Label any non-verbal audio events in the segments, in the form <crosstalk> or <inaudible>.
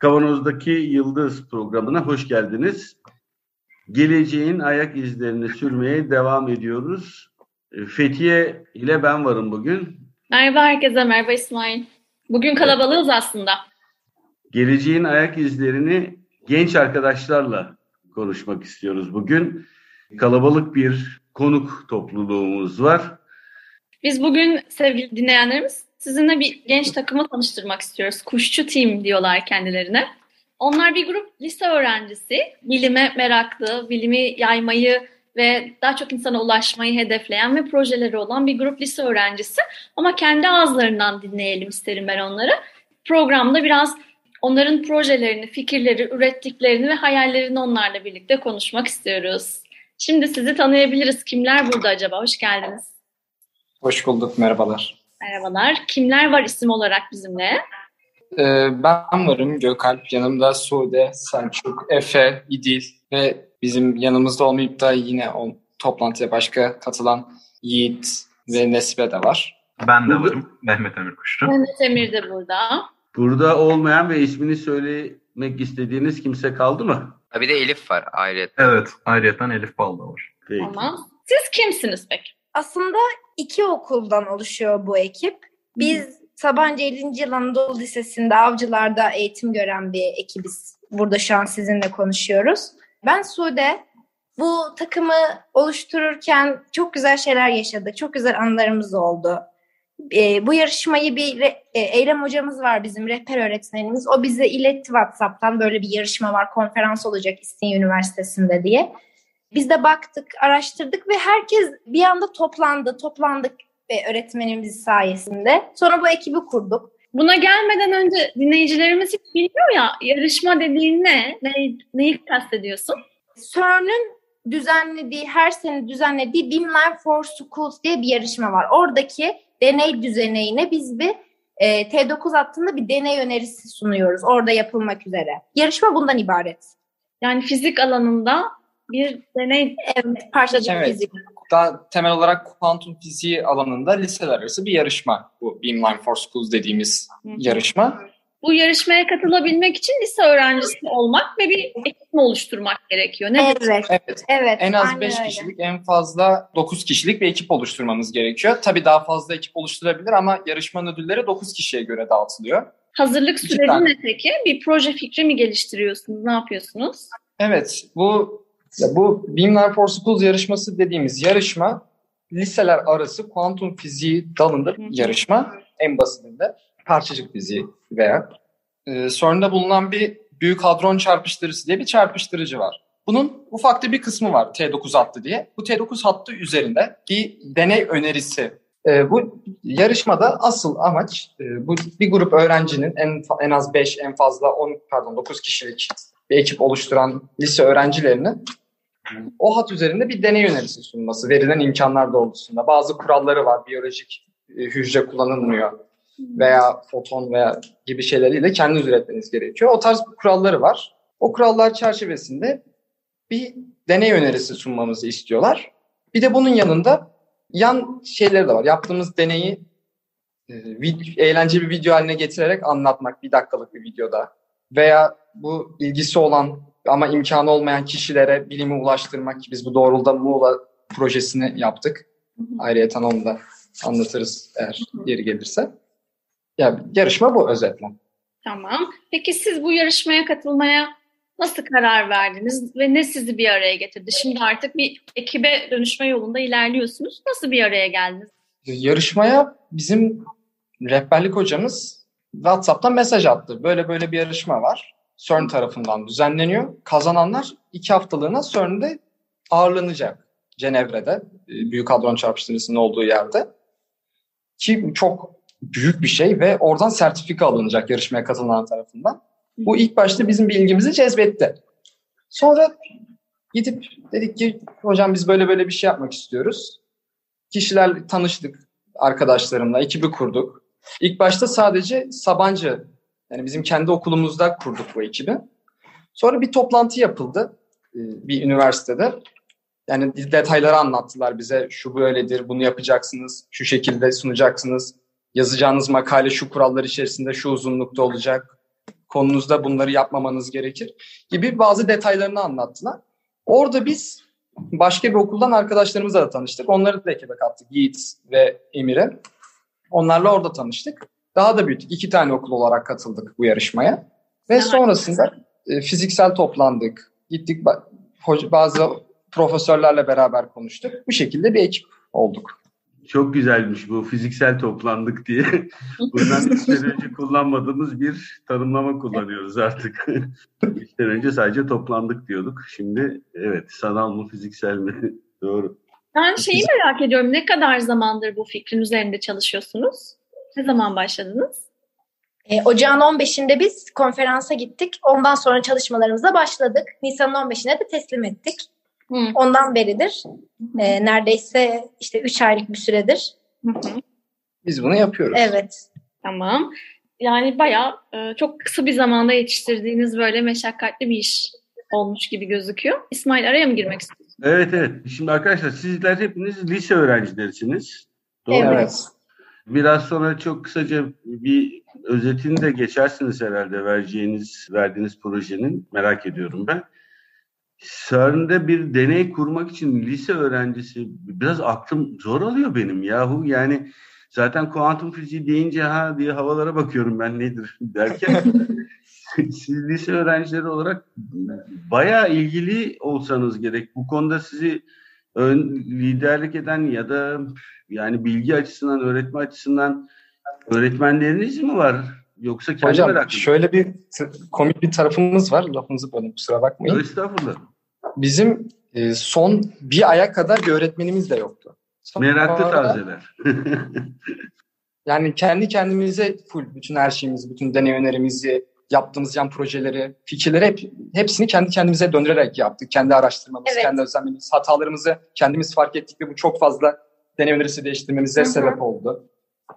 Kavanoz'daki Yıldız programına hoş geldiniz. Geleceğin ayak izlerini sürmeye devam ediyoruz. Fethiye ile ben varım bugün. Merhaba herkese, merhaba İsmail. Bugün kalabalığız aslında. Geleceğin ayak izlerini genç arkadaşlarla konuşmak istiyoruz bugün. Kalabalık bir konuk topluluğumuz var. Biz bugün sevgili dinleyenlerimiz sizinle bir genç takımı tanıştırmak istiyoruz. Kuşçu Team diyorlar kendilerine. Onlar bir grup lise öğrencisi, bilime meraklı, bilimi yaymayı ve daha çok insana ulaşmayı hedefleyen ve projeleri olan bir grup lise öğrencisi. Ama kendi ağızlarından dinleyelim isterim ben onları. Programda biraz onların projelerini, fikirleri, ürettiklerini ve hayallerini onlarla birlikte konuşmak istiyoruz. Şimdi sizi tanıyabiliriz. Kimler burada acaba? Hoş geldiniz. Hoş bulduk, merhabalar. Merhabalar. Kimler var isim olarak bizimle? Ee, ben varım, Gökalp. Yanımda Sude, Selçuk, Efe, İdil ve bizim yanımızda olmayıp da yine o toplantıya başka katılan Yiğit ve Nesibe de var. Ben de varım. Mehmet Emir Kuştu. Mehmet Emir de burada. Burada olmayan ve ismini söylemek istediğiniz kimse kaldı mı? Bir de Elif var ayrıca. Evet, ayrıyeten Elif Bal da var. Peki. Tamam. Siz kimsiniz peki? Aslında iki okuldan oluşuyor bu ekip. Biz Sabancı 50. Yıl Anadolu Lisesi'nde avcılarda eğitim gören bir ekibiz. Burada şu an sizinle konuşuyoruz. Ben Sude. Bu takımı oluştururken çok güzel şeyler yaşadık. Çok güzel anılarımız oldu. E, bu yarışmayı bir re, e, Eylem hocamız var bizim rehber öğretmenimiz. O bize iletti WhatsApp'tan böyle bir yarışma var, konferans olacak İstinye Üniversitesi'nde diye. Biz de baktık, araştırdık ve herkes bir anda toplandı, toplandık ve öğretmenimiz sayesinde. Sonra bu ekibi kurduk. Buna gelmeden önce dinleyicilerimiz hiç bilmiyor ya yarışma dediğin ne? ne neyi kastediyorsun? CERN'ün düzenlediği, her sene düzenlediği Beamline for Schools diye bir yarışma var. Oradaki deney düzeneyine biz bir e, T9 hattında bir deney önerisi sunuyoruz. Orada yapılmak üzere. Yarışma bundan ibaret. Yani fizik alanında bir deney Evet, parçacık Evet. fizik. Daha temel olarak kuantum fiziği alanında liseler arası bir yarışma. Bu Beamline for Schools dediğimiz yarışma. bu yarışmaya katılabilmek için lise öğrencisi olmak ve bir ekip oluşturmak gerekiyor? Ne Evet, Evet. evet. En az aynen 5 öyle. kişilik, en fazla 9 kişilik bir ekip oluşturmanız gerekiyor. Tabii daha fazla ekip oluşturabilir ama yarışmanın ödülleri 9 kişiye göre dağıtılıyor. Hazırlık süreci ne peki? Bir proje fikri mi geliştiriyorsunuz? Ne yapıyorsunuz? Evet, bu ya bu Beamline for Schools yarışması dediğimiz yarışma liseler arası kuantum fiziği dalında bir yarışma. En basitinde parçacık fiziği veya e, CERN'de bulunan bir büyük hadron çarpıştırıcısı diye bir çarpıştırıcı var. Bunun ufak da bir kısmı var T9 hattı diye. Bu T9 hattı üzerinde bir deney önerisi. E, bu yarışmada asıl amaç e, bu bir grup öğrencinin en en az 5 en fazla 10 pardon 9 kişilik bir ekip oluşturan lise öğrencilerinin o hat üzerinde bir deney önerisi sunması verilen imkanlar doğrultusunda. Bazı kuralları var. Biyolojik e, hücre kullanılmıyor veya foton veya gibi şeyleriyle kendiniz üretmeniz gerekiyor. O tarz kuralları var. O kurallar çerçevesinde bir deney önerisi sunmamızı istiyorlar. Bir de bunun yanında yan şeyleri de var. Yaptığımız deneyi e, eğlenceli bir video haline getirerek anlatmak bir dakikalık bir videoda veya bu ilgisi olan ama imkanı olmayan kişilere bilimi ulaştırmak ki biz bu doğrultuda Muğla projesini yaptık. Ayrıca onu da anlatırız eğer yeri gelirse. Ya yarışma bu özetle. Tamam. Peki siz bu yarışmaya katılmaya nasıl karar verdiniz ve ne sizi bir araya getirdi? Şimdi artık bir ekibe dönüşme yolunda ilerliyorsunuz. Nasıl bir araya geldiniz? Yarışmaya bizim rehberlik hocamız WhatsApp'tan mesaj attı. Böyle böyle bir yarışma var. CERN tarafından düzenleniyor. Kazananlar iki haftalığına CERN'de ağırlanacak. Cenevre'de, e, Büyük Hadron Çarpıştırıcısının olduğu yerde. Ki çok büyük bir şey ve oradan sertifika alınacak yarışmaya katılan tarafından. Bu ilk başta bizim bir ilgimizi cezbetti. Sonra gidip dedik ki hocam biz böyle böyle bir şey yapmak istiyoruz. Kişilerle tanıştık arkadaşlarımla, ekibi kurduk. İlk başta sadece Sabancı, yani bizim kendi okulumuzda kurduk bu ekibi. Sonra bir toplantı yapıldı e, bir üniversitede. Yani detayları anlattılar bize. Şu böyledir, bunu yapacaksınız, şu şekilde sunacaksınız. Yazacağınız makale şu kurallar içerisinde şu uzunlukta olacak. Konunuzda bunları yapmamanız gerekir gibi bazı detaylarını anlattılar. Orada biz başka bir okuldan arkadaşlarımızla da tanıştık. Onları da ekibe kattık. Yiğit ve Emir'e. Onlarla orada tanıştık. Daha da büyüttük. İki tane okul olarak katıldık bu yarışmaya. Ve Evet. sonrasında e, fiziksel toplandık. Gittik bazı profesörlerle beraber konuştuk. Bu şekilde bir ekip olduk. Çok güzelmiş bu fiziksel toplandık diye. <laughs> Bundan sene önce kullanmadığımız bir tanımlama kullanıyoruz artık. <laughs> sene önce sadece toplandık diyorduk. Şimdi evet sanal mı fiziksel mi? <laughs> Doğru. Ben şeyi merak ediyorum. Ne kadar zamandır bu fikrin üzerinde çalışıyorsunuz? Ne zaman başladınız? E, ocağın 15'inde biz konferansa gittik. Ondan sonra çalışmalarımıza başladık. Nisan'ın 15'ine de teslim ettik. Hı. Ondan beridir e, neredeyse işte 3 aylık bir süredir. Hı hı. Biz bunu yapıyoruz. Evet. Tamam. Yani bayağı e, çok kısa bir zamanda yetiştirdiğiniz böyle meşakkatli bir iş olmuş gibi gözüküyor. İsmail araya mı girmek istiyorsun? Evet evet. Şimdi arkadaşlar sizler hepiniz lise öğrencilerisiniz. Doğru? Evet. Biraz sonra çok kısaca bir özetini de geçersiniz herhalde vereceğiniz, verdiğiniz projenin. Merak ediyorum ben. CERN'de bir deney kurmak için lise öğrencisi biraz aklım zor alıyor benim yahu. Yani zaten kuantum fiziği deyince ha diye havalara bakıyorum ben nedir <laughs> derken <laughs> siz lise öğrencileri olarak bayağı ilgili olsanız gerek. Bu konuda sizi ön liderlik eden ya da yani bilgi açısından, öğretme açısından öğretmenleriniz mi var? Yoksa kendi Hocam meraklı mı? şöyle bir komik bir tarafımız var. Lafınızı bölün kusura bakmayın. Estağfurullah. Bizim e, son bir aya kadar bir öğretmenimiz de yoktu. Sonra- Meraklı tazeler. <laughs> Yani kendi kendimize full bütün her şeyimizi, bütün deney önerimizi, yaptığımız yan projeleri, fikirleri hep, hepsini kendi kendimize döndürerek yaptık. Kendi araştırmamız, Evet. kendi özenmemiz, hatalarımızı kendimiz fark ettik ve bu çok fazla deney önerisi değiştirmemize Hı hı. sebep oldu.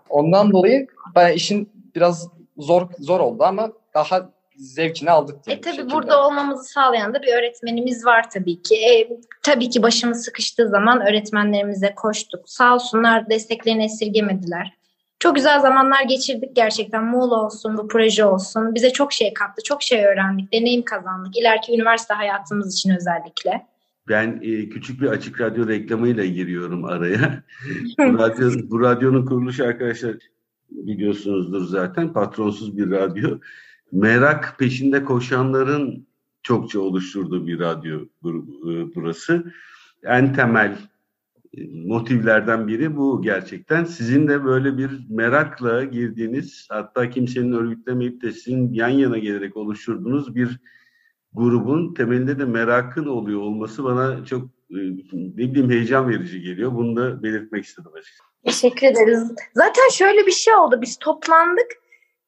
Ondan dolayı bayağı işin biraz zor zor oldu ama daha zevkini aldık. E tabii burada olmamızı sağlayan da bir öğretmenimiz var tabii ki. E, tabii ki başımız sıkıştığı zaman öğretmenlerimize koştuk. Sağ olsunlar desteklerini esirgemediler. Çok güzel zamanlar geçirdik gerçekten. Muğla olsun, bu proje olsun. Bize çok şey kattı, çok şey öğrendik, deneyim kazandık. İleriki üniversite hayatımız için özellikle. Ben e, küçük bir açık radyo reklamıyla giriyorum araya. <laughs> bu, radyo, bu radyonun kuruluşu arkadaşlar biliyorsunuzdur zaten patronsuz bir radyo. Merak peşinde koşanların çokça oluşturduğu bir radyo grubu e, burası. En temel motivlerden biri bu gerçekten. Sizin de böyle bir merakla girdiğiniz hatta kimsenin örgütlemeyip de sizin yan yana gelerek oluşturduğunuz bir grubun temelinde de merakın oluyor olması bana çok e, ne bileyim heyecan verici geliyor. Bunu da belirtmek istedim açıkçası. Teşekkür ederiz. Zaten şöyle bir şey oldu. Biz toplandık.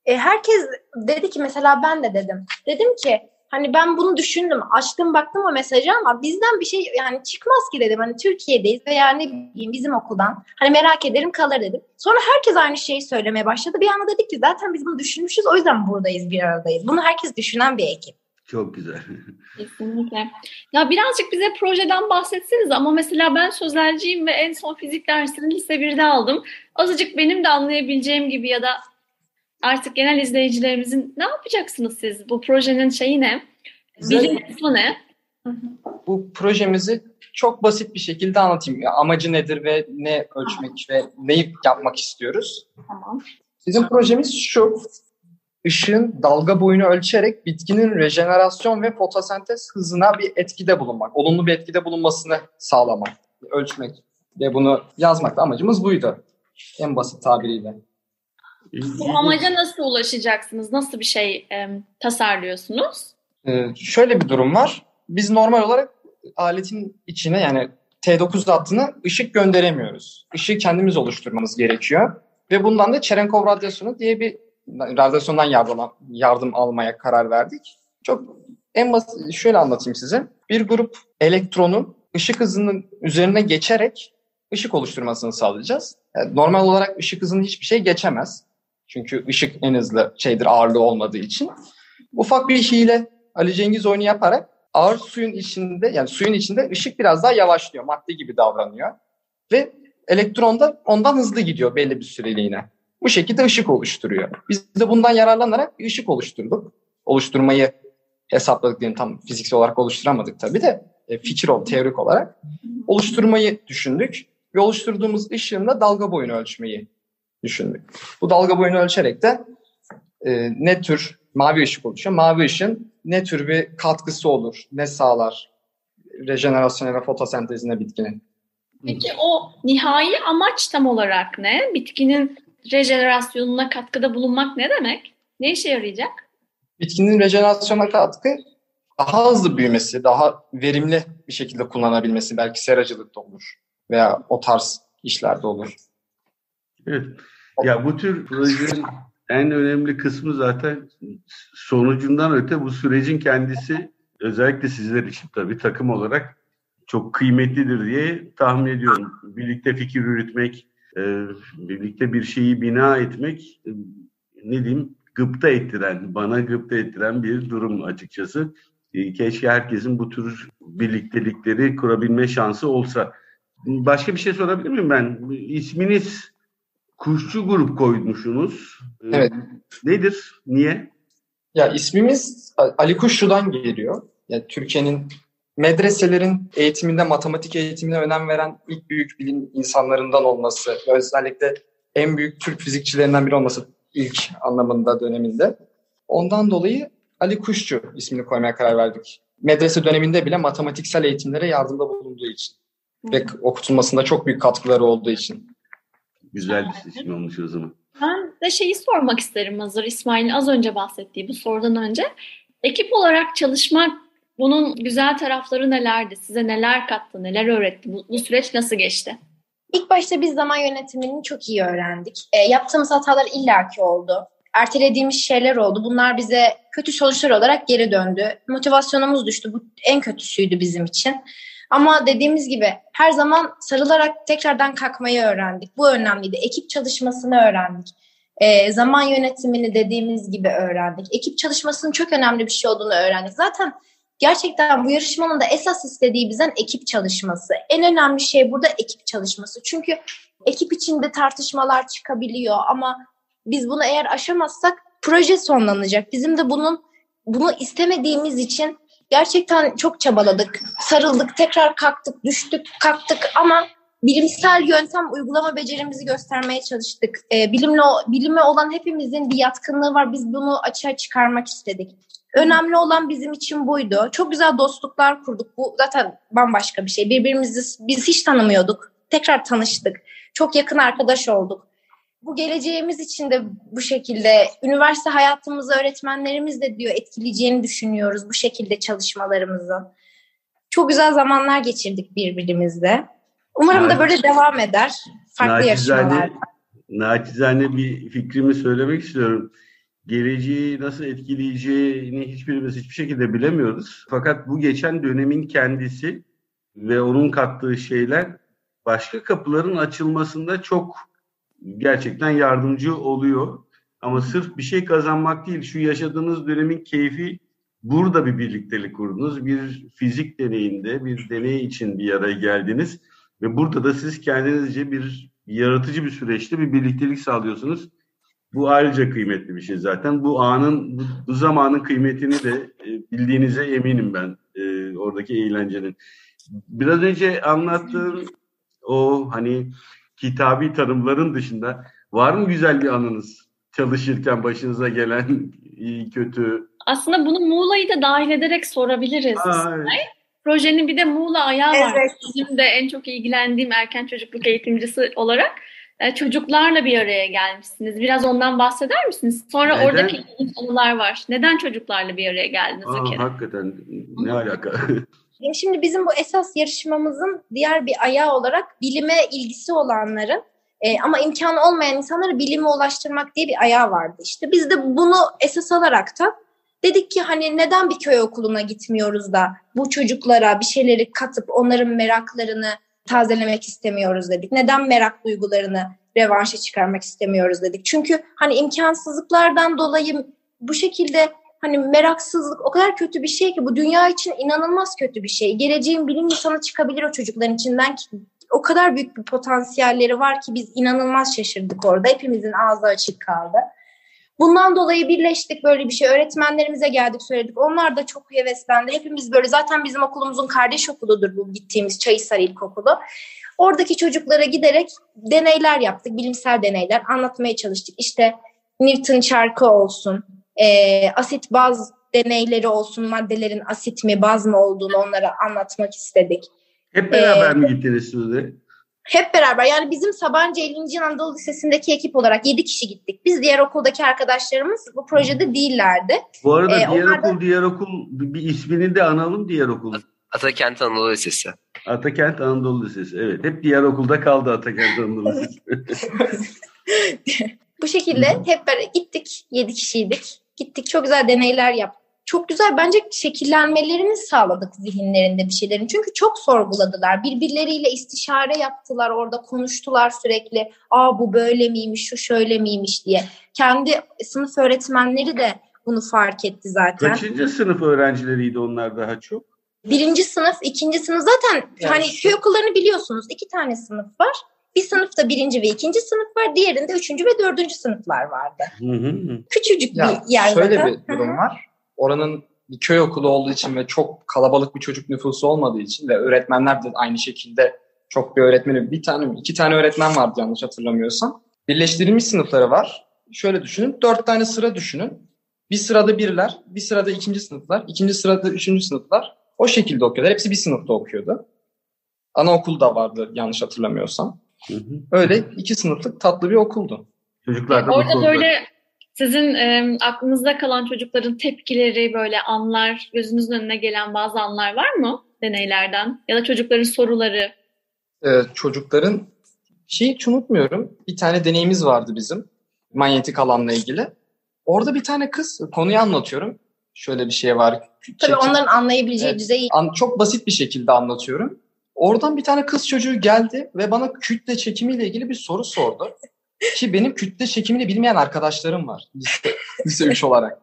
E, herkes dedi ki mesela ben de dedim. Dedim ki hani ben bunu düşündüm. Açtım baktım o mesajı ama bizden bir şey yani çıkmaz ki dedim. Hani Türkiye'deyiz veya ne bileyim bizim okuldan. Hani merak ederim kalır dedim. Sonra herkes aynı şeyi söylemeye başladı. Bir anda dedik ki zaten biz bunu düşünmüşüz. O yüzden buradayız bir aradayız. Bunu herkes düşünen bir ekip. Çok güzel. Kesinlikle. Ya birazcık bize projeden bahsetseniz ama mesela ben sözelciyim ve en son fizik dersini lise 1'de aldım. Azıcık benim de anlayabileceğim gibi ya da artık genel izleyicilerimizin ne yapacaksınız siz? Bu projenin şeyi ne? Bilim kısmı ne? bu projemizi çok basit bir şekilde anlatayım. Ya, amacı nedir ve ne ölçmek ve neyi yapmak istiyoruz? Tamam. Bizim projemiz şu. Işığın dalga boyunu ölçerek bitkinin rejenerasyon ve fotosentez hızına bir etkide bulunmak, olumlu bir etkide bulunmasını sağlamak, ölçmek ve bunu yazmak da amacımız buydu. En basit tabiriyle. Bu amaca nasıl ulaşacaksınız? Nasıl bir şey em, tasarlıyorsunuz? Ee, şöyle bir durum var. Biz normal olarak aletin içine yani T9 hattına ışık gönderemiyoruz. Işığı kendimiz oluşturmamız gerekiyor. Ve bundan da Cherenkov radyasyonu diye bir radyasyondan yardım, yardım almaya karar verdik. Çok en basit şöyle anlatayım size. Bir grup elektronun ışık hızının üzerine geçerek ışık oluşturmasını sağlayacağız. Yani normal olarak ışık hızını hiçbir şey geçemez. Çünkü ışık en hızlı şeydir ağırlığı olmadığı için. Ufak bir hile Ali Cengiz oyunu yaparak ağır suyun içinde yani suyun içinde ışık biraz daha yavaşlıyor. Madde gibi davranıyor. Ve elektron da ondan hızlı gidiyor belli bir süreliğine. Bu şekilde ışık oluşturuyor. Biz de bundan yararlanarak bir ışık oluşturduk. Oluşturmayı hesapladık diyelim tam fiziksel olarak oluşturamadık tabii de e, fikir ol teorik olarak oluşturmayı düşündük ve oluşturduğumuz ışığın da dalga boyunu ölçmeyi düşündük. Bu dalga boyunu ölçerek de e, ne tür mavi ışık oluşuyor. Mavi ışın ne tür bir katkısı olur, ne sağlar rejenerasyona ve fotosentezine bitkinin. Peki o nihai amaç tam olarak ne? Bitkinin rejenerasyonuna katkıda bulunmak ne demek? Ne işe yarayacak? Bitkinin rejenerasyona katkı daha hızlı büyümesi, daha verimli bir şekilde kullanabilmesi belki seracılıkta olur veya o tarz işlerde olur. Evet. Ya bu tür projenin en önemli kısmı zaten sonucundan öte bu sürecin kendisi özellikle sizler için tabii takım olarak çok kıymetlidir diye tahmin ediyorum. Birlikte fikir yürütmek, e, birlikte bir şeyi bina etmek e, ne diyeyim gıpta ettiren, bana gıpta ettiren bir durum açıkçası. E, keşke herkesin bu tür birliktelikleri kurabilme şansı olsa. Başka bir şey sorabilir miyim ben? İsminiz Kuşçu Grup koymuşsunuz. Evet. Nedir? Niye? Ya ismimiz Ali Kuşçu'dan geliyor. Yani Türkiye'nin medreselerin eğitiminde, matematik eğitimine önem veren ilk büyük bilim insanlarından olması, özellikle en büyük Türk fizikçilerinden biri olması ilk anlamında döneminde. Ondan dolayı Ali Kuşçu ismini koymaya karar verdik. Medrese döneminde bile matematiksel eğitimlere yardımda bulunduğu için ve okutulmasında çok büyük katkıları olduğu için. Güzel bir seçim olmuş o zaman. Ben de şeyi sormak isterim hazır İsmail'in az önce bahsettiği bu sorudan önce. Ekip olarak çalışmak bunun güzel tarafları nelerdi? Size neler kattı, neler öğretti? Bu, bu süreç nasıl geçti? İlk başta biz zaman yönetimini çok iyi öğrendik. E, yaptığımız hatalar illaki oldu. Ertelediğimiz şeyler oldu. Bunlar bize kötü sonuçlar olarak geri döndü. Motivasyonumuz düştü. Bu en kötüsüydü bizim için. Ama dediğimiz gibi her zaman sarılarak tekrardan kalkmayı öğrendik. Bu önemliydi. Ekip çalışmasını öğrendik. E, zaman yönetimini dediğimiz gibi öğrendik. Ekip çalışmasının çok önemli bir şey olduğunu öğrendik. Zaten gerçekten bu yarışmanın da esas istediği bizden ekip çalışması. En önemli şey burada ekip çalışması. Çünkü ekip içinde tartışmalar çıkabiliyor ama biz bunu eğer aşamazsak proje sonlanacak. Bizim de bunun bunu istemediğimiz için gerçekten çok çabaladık. Sarıldık, tekrar kalktık, düştük, kalktık ama bilimsel yöntem uygulama becerimizi göstermeye çalıştık. Ee, bilimle bilime olan hepimizin bir yatkınlığı var. Biz bunu açığa çıkarmak istedik. Önemli olan bizim için buydu. Çok güzel dostluklar kurduk. Bu zaten bambaşka bir şey. Birbirimizi biz hiç tanımıyorduk. Tekrar tanıştık. Çok yakın arkadaş olduk. Bu geleceğimiz için de bu şekilde üniversite hayatımızı öğretmenlerimiz de diyor etkileyeceğini düşünüyoruz bu şekilde çalışmalarımızın. Çok güzel zamanlar geçirdik birbirimizle. Umarım da böyle devam eder. Farklı yarışmalarda. Naçizane bir fikrimi söylemek istiyorum geleceği nasıl etkileyeceğini hiçbirimiz hiçbir şekilde bilemiyoruz. Fakat bu geçen dönemin kendisi ve onun kattığı şeyler başka kapıların açılmasında çok gerçekten yardımcı oluyor. Ama sırf bir şey kazanmak değil, şu yaşadığınız dönemin keyfi burada bir birliktelik kurdunuz. Bir fizik deneyinde, bir deney için bir araya geldiniz. Ve burada da siz kendinizce bir yaratıcı bir süreçte bir birliktelik sağlıyorsunuz. Bu ayrıca kıymetli bir şey zaten. Bu anın, bu, bu zamanın kıymetini de e, bildiğinize eminim ben e, oradaki eğlencenin. Biraz önce anlattığım o hani kitabi tanımların dışında var mı güzel bir anınız? Çalışırken başınıza gelen <laughs> iyi kötü. Aslında bunu Muğla'yı da dahil ederek sorabiliriz. Aa, evet. Projenin bir de Muğla ayağı var. Evet. Bizim de en çok ilgilendiğim erken çocukluk eğitimcisi olarak e, çocuklarla bir araya gelmişsiniz. Biraz ondan bahseder misiniz? Sonra Neden? oradaki anılar var. Neden çocuklarla bir araya geldiniz Aa, hakikaten ne alaka? <laughs> Ya Şimdi bizim bu esas yarışmamızın diğer bir ayağı olarak bilime ilgisi olanların E, ama imkanı olmayan insanları bilime ulaştırmak diye bir ayağı vardı işte. Biz de bunu esas alarak da dedik ki hani neden bir köy okuluna gitmiyoruz da bu çocuklara bir şeyleri katıp onların meraklarını tazelemek istemiyoruz dedik. Neden merak duygularını revanşa çıkarmak istemiyoruz dedik. Çünkü hani imkansızlıklardan dolayı bu şekilde hani meraksızlık o kadar kötü bir şey ki bu dünya için inanılmaz kötü bir şey. Geleceğin bilim insanı çıkabilir o çocukların içinden ki o kadar büyük bir potansiyelleri var ki biz inanılmaz şaşırdık orada. Hepimizin ağzı açık kaldı. Bundan dolayı birleştik böyle bir şey. Öğretmenlerimize geldik söyledik. Onlar da çok heveslendi. Hepimiz böyle zaten bizim okulumuzun kardeş okuludur bu gittiğimiz Çayısar İlkokulu. Oradaki çocuklara giderek deneyler yaptık. Bilimsel deneyler anlatmaya çalıştık. İşte Newton çarkı olsun, e, asit baz deneyleri olsun, maddelerin asit mi baz mı olduğunu onlara anlatmak istedik. Hep beraber ee, mi gittiniz Sude? Hep beraber. Yani bizim Sabancı 50. Anadolu Lisesi'ndeki ekip olarak 7 kişi gittik. Biz diğer okuldaki arkadaşlarımız bu projede değillerdi. Bu arada ee, diğer okul, da... diğer okul bir ismini de analım diğer okul. Atakent Anadolu Lisesi. Atakent Anadolu Lisesi. Evet. Hep diğer okulda kaldı Atakent Anadolu <laughs> Lisesi. <laughs> bu şekilde hep beraber gittik. 7 kişiydik. Gittik çok güzel deneyler yaptık çok güzel bence şekillenmelerini sağladık zihinlerinde bir şeylerin. Çünkü çok sorguladılar. Birbirleriyle istişare yaptılar. Orada konuştular sürekli. Aa bu böyle miymiş, şu şöyle miymiş diye. Kendi sınıf öğretmenleri de bunu fark etti zaten. Kaçıncı sınıf öğrencileriydi onlar daha çok? Birinci sınıf, ikinci sınıf zaten yani hani köy okullarını biliyorsunuz. iki tane sınıf var. Bir sınıfta birinci ve ikinci sınıf var. Diğerinde üçüncü ve dördüncü sınıflar vardı. Hı hı. Küçücük ya, bir yer şöyle zaten. bir durum var oranın bir köy okulu olduğu için ve çok kalabalık bir çocuk nüfusu olmadığı için ve öğretmenler de aynı şekilde çok bir öğretmeni bir tane iki tane öğretmen vardı yanlış hatırlamıyorsam. Birleştirilmiş sınıfları var. Şöyle düşünün. Dört tane sıra düşünün. Bir sırada birler, bir sırada ikinci sınıflar, ikinci sırada üçüncü sınıflar. O şekilde okuyorlar. Hepsi bir sınıfta okuyordu. Anaokul da vardı yanlış hatırlamıyorsam. Hı hı. Öyle iki sınıflık tatlı bir okuldu. Çocuklar da Orada böyle sizin e, aklınızda kalan çocukların tepkileri, böyle anlar, gözünüzün önüne gelen bazı anlar var mı deneylerden? Ya da çocukların soruları? Ee, çocukların, şeyi hiç unutmuyorum. Bir tane deneyimiz vardı bizim, manyetik alanla ilgili. Orada bir tane kız, konuyu anlatıyorum. Şöyle bir şey var. Tabii çekim. onların anlayabileceği evet, düzeyi. An, çok basit bir şekilde anlatıyorum. Oradan bir tane kız çocuğu geldi ve bana kütle çekimiyle ilgili bir soru sordu. Ki benim kütle çekimini bilmeyen arkadaşlarım var. Lise, lise 3 olarak.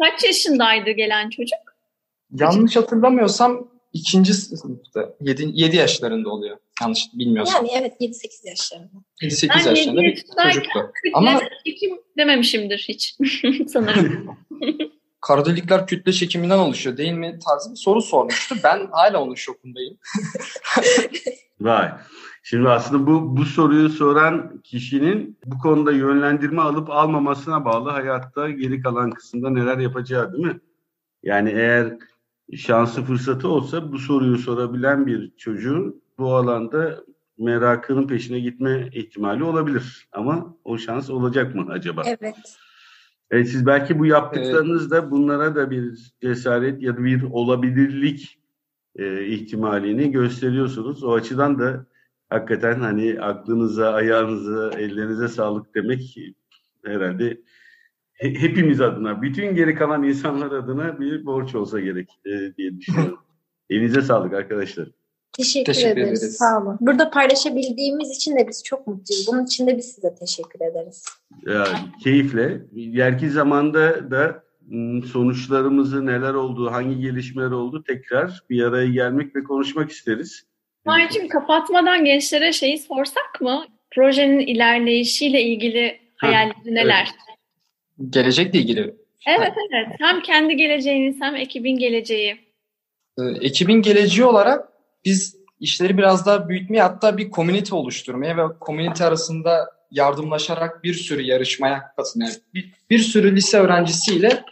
Kaç yaşındaydı gelen çocuk? Yanlış hatırlamıyorsam ikinci sınıfta. 7, 7 yaşlarında oluyor. Yanlış bilmiyorsam. Yani evet 7-8 yaşlarında. 7-8 yaşlarında bir çocuktu. Ama çekim dememişimdir hiç <laughs> sanırım. <laughs> kara delikler kütle çekiminden oluşuyor değil mi tarzı bir soru sormuştu. Ben hala onun şokundayım. <laughs> Vay. Şimdi aslında bu bu soruyu soran kişinin bu konuda yönlendirme alıp almamasına bağlı hayatta geri kalan kısımda neler yapacağı değil mi? Yani eğer şansı fırsatı olsa bu soruyu sorabilen bir çocuğun bu alanda merakının peşine gitme ihtimali olabilir. Ama o şans olacak mı acaba? Evet. Evet siz belki bu yaptıklarınızda bunlara da bir cesaret ya da bir olabilirlik e, ihtimalini gösteriyorsunuz. O açıdan da hakikaten hani aklınıza, ayağınıza, ellerinize sağlık demek herhalde hepimiz adına, bütün geri kalan insanlar adına bir borç olsa gerek e, diye düşünüyorum. <laughs> Elinize sağlık arkadaşlar. Teşekkür, teşekkür ederiz. ederiz. Sağ olun. Burada paylaşabildiğimiz için de biz çok mutluyuz. Bunun için de biz size teşekkür ederiz. Ya, keyifle. Yerki zamanda da sonuçlarımızı neler oldu, hangi gelişmeler oldu tekrar bir araya gelmek ve konuşmak isteriz. Maycım kapatmadan gençlere şeyi sorsak mı? Projenin ilerleyişiyle ilgili hayalleri neler? Evet. Gelecekle ilgili. Evet evet. Hem kendi geleceğiniz hem ekibin geleceği. Ee, ekibin geleceği olarak biz işleri biraz daha büyütmeye hatta bir komünite oluşturmaya ve komünite arasında yardımlaşarak bir sürü yarışmaya katılmaya, bir, bir sürü lise öğrencisiyle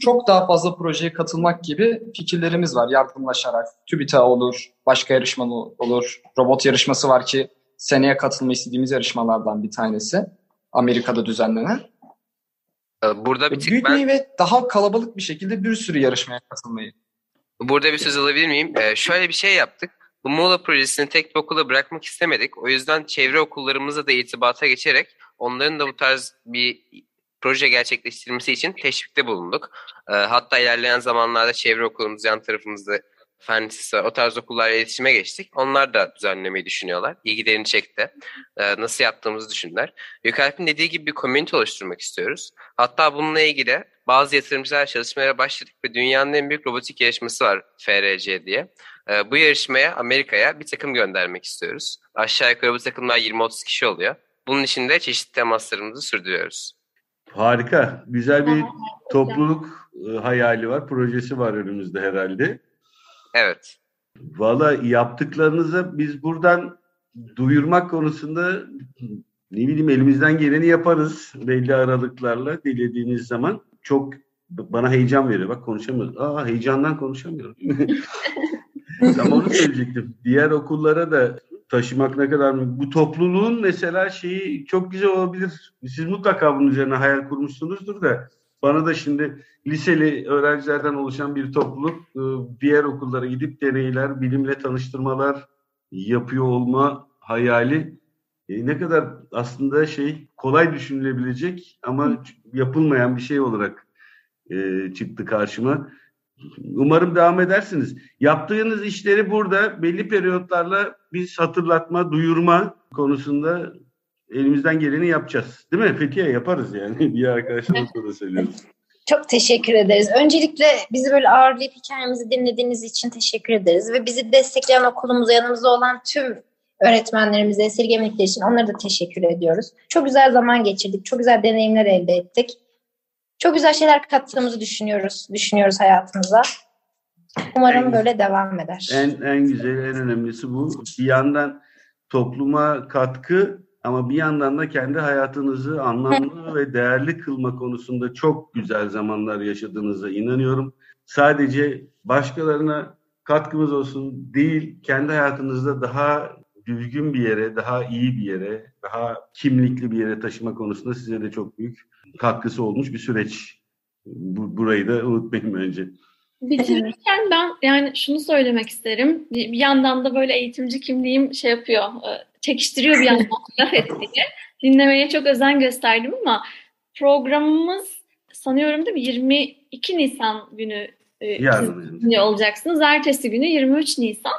çok daha fazla projeye katılmak gibi fikirlerimiz var yardımlaşarak. TÜBİTAK olur, başka yarışma olur. Robot yarışması var ki seneye katılma istediğimiz yarışmalardan bir tanesi. Amerika'da düzenlenen. Ee, burada bir Büyütmeyi ben... ve daha kalabalık bir şekilde bir sürü yarışmaya katılmayı. Burada bir söz alabilir miyim? Ee, şöyle bir şey yaptık. Bu Muğla projesini tek bir okula bırakmak istemedik. O yüzden çevre okullarımızla da irtibata geçerek onların da bu tarz bir proje gerçekleştirmesi için teşvikte bulunduk. E, hatta ilerleyen zamanlarda çevre okulumuz yan tarafımızda Fen Lisesi var. O tarz okullarla iletişime geçtik. Onlar da düzenlemeyi düşünüyorlar. İlgilerini çekti. E, nasıl yaptığımızı düşündüler. Gökalp'in dediği gibi bir community oluşturmak istiyoruz. Hatta bununla ilgili bazı yatırımcılar çalışmaya başladık ve dünyanın en büyük robotik yarışması var FRC diye. E, bu yarışmaya Amerika'ya bir takım göndermek istiyoruz. Aşağı yukarı bu takımlar 20-30 kişi oluyor. Bunun için de çeşitli temaslarımızı sürdürüyoruz. Harika. Güzel bir topluluk e, hayali var, projesi var önümüzde herhalde. Evet. Valla yaptıklarınızı biz buradan duyurmak konusunda ne bileyim elimizden geleni yaparız belli aralıklarla dilediğiniz zaman. Çok bana heyecan veriyor. Bak konuşamıyorum. Aa heyecandan konuşamıyorum. <laughs> Tam onu söyleyecektim. Diğer okullara da taşımak ne kadar mı? Bu topluluğun mesela şeyi çok güzel olabilir. Siz mutlaka bunun üzerine hayal kurmuşsunuzdur da bana da şimdi liseli öğrencilerden oluşan bir topluluk e, diğer okullara gidip deneyler, bilimle tanıştırmalar yapıyor olma hayali e, ne kadar aslında şey kolay düşünülebilecek ama yapılmayan bir şey olarak e, çıktı karşıma. Umarım devam edersiniz. Yaptığınız işleri burada belli periyotlarla biz hatırlatma, duyurma konusunda elimizden geleni yapacağız. Değil mi? Fethiye yaparız yani. <laughs> Bir arkadaşlarımızla da söylüyoruz. Çok teşekkür ederiz. Öncelikle bizi böyle ağırlayıp hikayemizi dinlediğiniz için teşekkür ederiz. Ve bizi destekleyen okulumuza yanımızda olan tüm öğretmenlerimize, esirgemlikler için onlara da teşekkür ediyoruz. Çok güzel zaman geçirdik. Çok güzel deneyimler elde ettik. Çok güzel şeyler kattığımızı düşünüyoruz. Düşünüyoruz hayatımıza. Umarım En- böyle devam eder. En en güzeli, en önemlisi bu. Bir yandan topluma katkı ama bir yandan da kendi hayatınızı anlamlı ve değerli kılma konusunda çok güzel zamanlar yaşadığınıza inanıyorum. Sadece başkalarına katkımız olsun değil, kendi hayatınızda daha düzgün bir yere, daha iyi bir yere, daha kimlikli bir yere taşıma konusunda size de çok büyük katkısı olmuş bir süreç. Bu, burayı da unutmayın bence. Bitirirken ben yani şunu söylemek isterim. Bir, bir yandan da böyle eğitimci kimliğim şey yapıyor, e, çekiştiriyor bir yandan laf <laughs> ettiği. Dinlemeye çok özen gösterdim ama programımız sanıyorum değil mi 22 Nisan günü e, olacaksınız. Ertesi günü 23 Nisan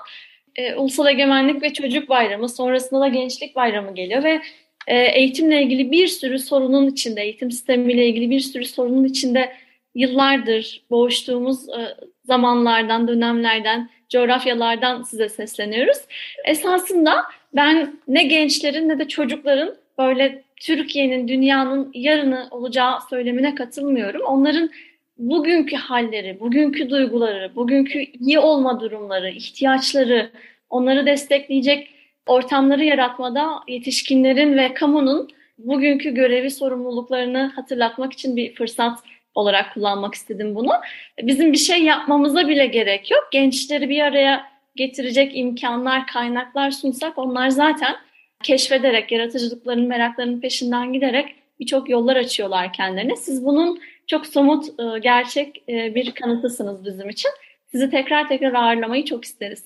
e, Ulusal Egemenlik ve Çocuk Bayramı sonrasında da Gençlik Bayramı geliyor ve e, eğitimle ilgili bir sürü sorunun içinde, eğitim sistemiyle ilgili bir sürü sorunun içinde yıllardır boğuştuğumuz e, zamanlardan, dönemlerden, coğrafyalardan size sesleniyoruz. Esasında ben ne gençlerin ne de çocukların böyle Türkiye'nin, dünyanın yarını olacağı söylemine katılmıyorum. Onların bugünkü halleri, bugünkü duyguları, bugünkü iyi olma durumları, ihtiyaçları, onları destekleyecek ortamları yaratmada yetişkinlerin ve kamunun bugünkü görevi, sorumluluklarını hatırlatmak için bir fırsat olarak kullanmak istedim bunu. Bizim bir şey yapmamıza bile gerek yok. Gençleri bir araya getirecek imkanlar, kaynaklar sunsak onlar zaten keşfederek, yaratıcılıklarının, meraklarının peşinden giderek birçok yollar açıyorlar kendilerine. Siz bunun çok somut, e, gerçek e, bir kanıtısınız bizim için. Sizi tekrar tekrar ağırlamayı çok isteriz.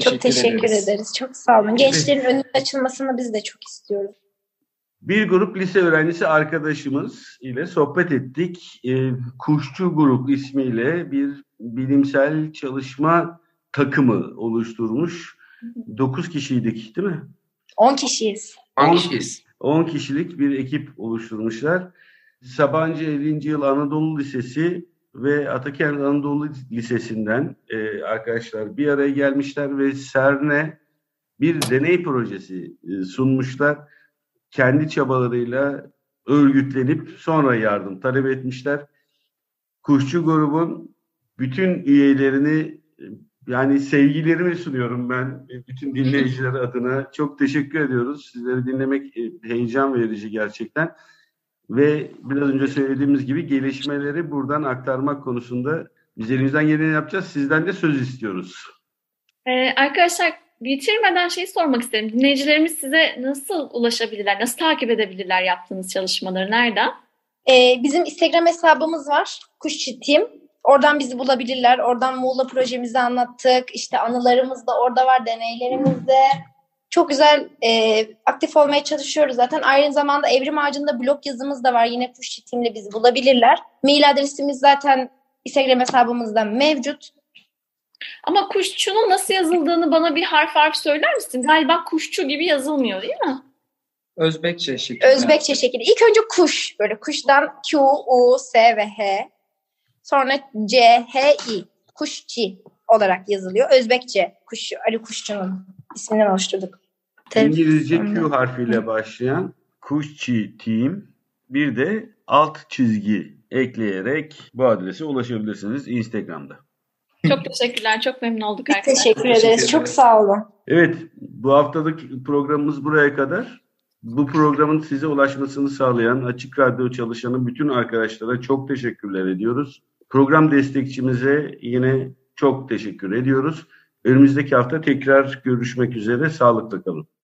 Çok teşekkür ederiz. Çok sağ olun. Gençlerin önünün açılmasını biz de çok istiyoruz. Bir grup lise öğrencisi arkadaşımız ile sohbet ettik. Ee, Kuşçu Grup ismiyle bir bilimsel çalışma takımı oluşturmuş. 9 kişiydik değil mi? 10 kişiyiz. 10 kişiyiz. 10 kişilik bir ekip oluşturmuşlar. Sabancı 50. Yıl Anadolu Lisesi ve Atakent Anadolu Lisesi'nden e, arkadaşlar bir araya gelmişler ve CERN'e bir deney projesi e, sunmuşlar. Kendi çabalarıyla örgütlenip sonra yardım talep etmişler. Kuşçu grubun bütün üyelerini yani sevgilerimi sunuyorum ben bütün dinleyiciler adına. Çok teşekkür ediyoruz. Sizleri dinlemek e, heyecan verici gerçekten. Ve biraz önce söylediğimiz gibi gelişmeleri buradan aktarmak konusunda biz elimizden geleni yapacağız. Sizden de söz istiyoruz. Ee, arkadaşlar bitirmeden şeyi sormak isterim. Dinleyicilerimiz size nasıl ulaşabilirler, nasıl takip edebilirler yaptığınız çalışmaları, nereden? Ee, bizim Instagram hesabımız var. Kuşçu Team. Oradan bizi bulabilirler. Oradan Muğla projemizi anlattık. İşte anılarımız da orada var, deneylerimiz de. Çok güzel e, aktif olmaya çalışıyoruz zaten. Aynı zamanda Evrim Ağacı'nda blog yazımız da var. Yine Kuşçu Team'le bizi bulabilirler. Mail adresimiz zaten Instagram hesabımızda mevcut. Ama kuşçunun nasıl yazıldığını bana bir harf harf söyler misin? Galiba kuşçu gibi yazılmıyor değil mi? Özbekçe şekilde. Özbekçe şekilde. İlk önce kuş. Böyle kuştan Q, U, S ve H. Sonra C, H, I. Kuşçi olarak yazılıyor. Özbekçe. Kuş, Ali Kuşçu'nun isminden oluşturduk. İngilizce Q harfiyle başlayan Kuşçi Team bir de alt çizgi ekleyerek bu adrese ulaşabilirsiniz Instagram'da. Çok teşekkürler. Çok memnun olduk arkadaşlar. teşekkür Teşekkür ederiz. ederiz. Çok sağ olun. Evet, bu haftalık programımız buraya kadar. Bu programın size ulaşmasını sağlayan Açık Radyo çalışanı bütün arkadaşlara çok teşekkürler ediyoruz. Program destekçimize yine çok teşekkür ediyoruz. Önümüzdeki hafta tekrar görüşmek üzere. Sağlıkla kalın.